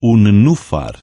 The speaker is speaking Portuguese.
o nenufar